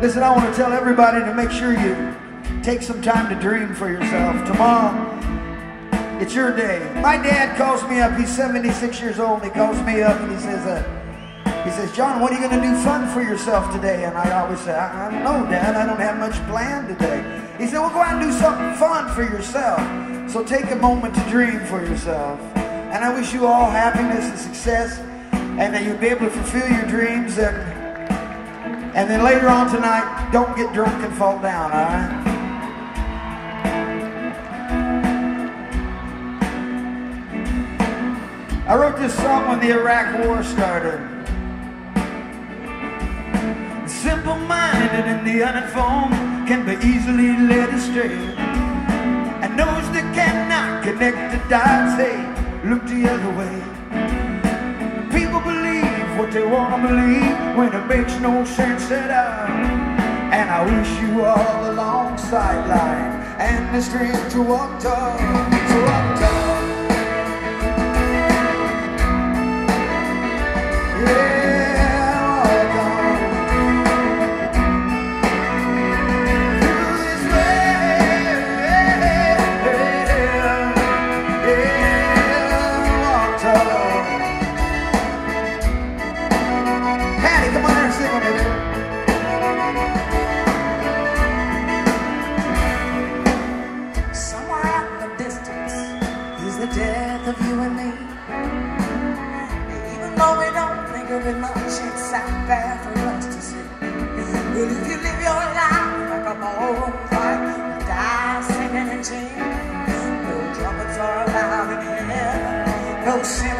Listen, I want to tell everybody to make sure you take some time to dream for yourself. Tomorrow, it's your day. My dad calls me up. He's 76 years old. And He calls me up and he says, uh, he says, John, what are you going to do fun for yourself today? And I always say, I, I don't know, Dad. I don't have much planned today. He said, well, go out and do something fun for yourself. So take a moment to dream for yourself. And I wish you all happiness and success and that you'll be able to fulfill your dreams and and then later on tonight, don't get drunk and fall down, all right? I wrote this song when the Iraq War started. Simple-minded and the uninformed can be easily led astray. And those that cannot connect the dots, hey, look the other way what they want to believe when it makes no sense at all. And I wish you all along sideline and the strength to walk tall, to walk tall. look at my checks out there for us to see. But if you live your life like a old heart, you die singing and cheating. No trumpets are allowed in heaven. No sin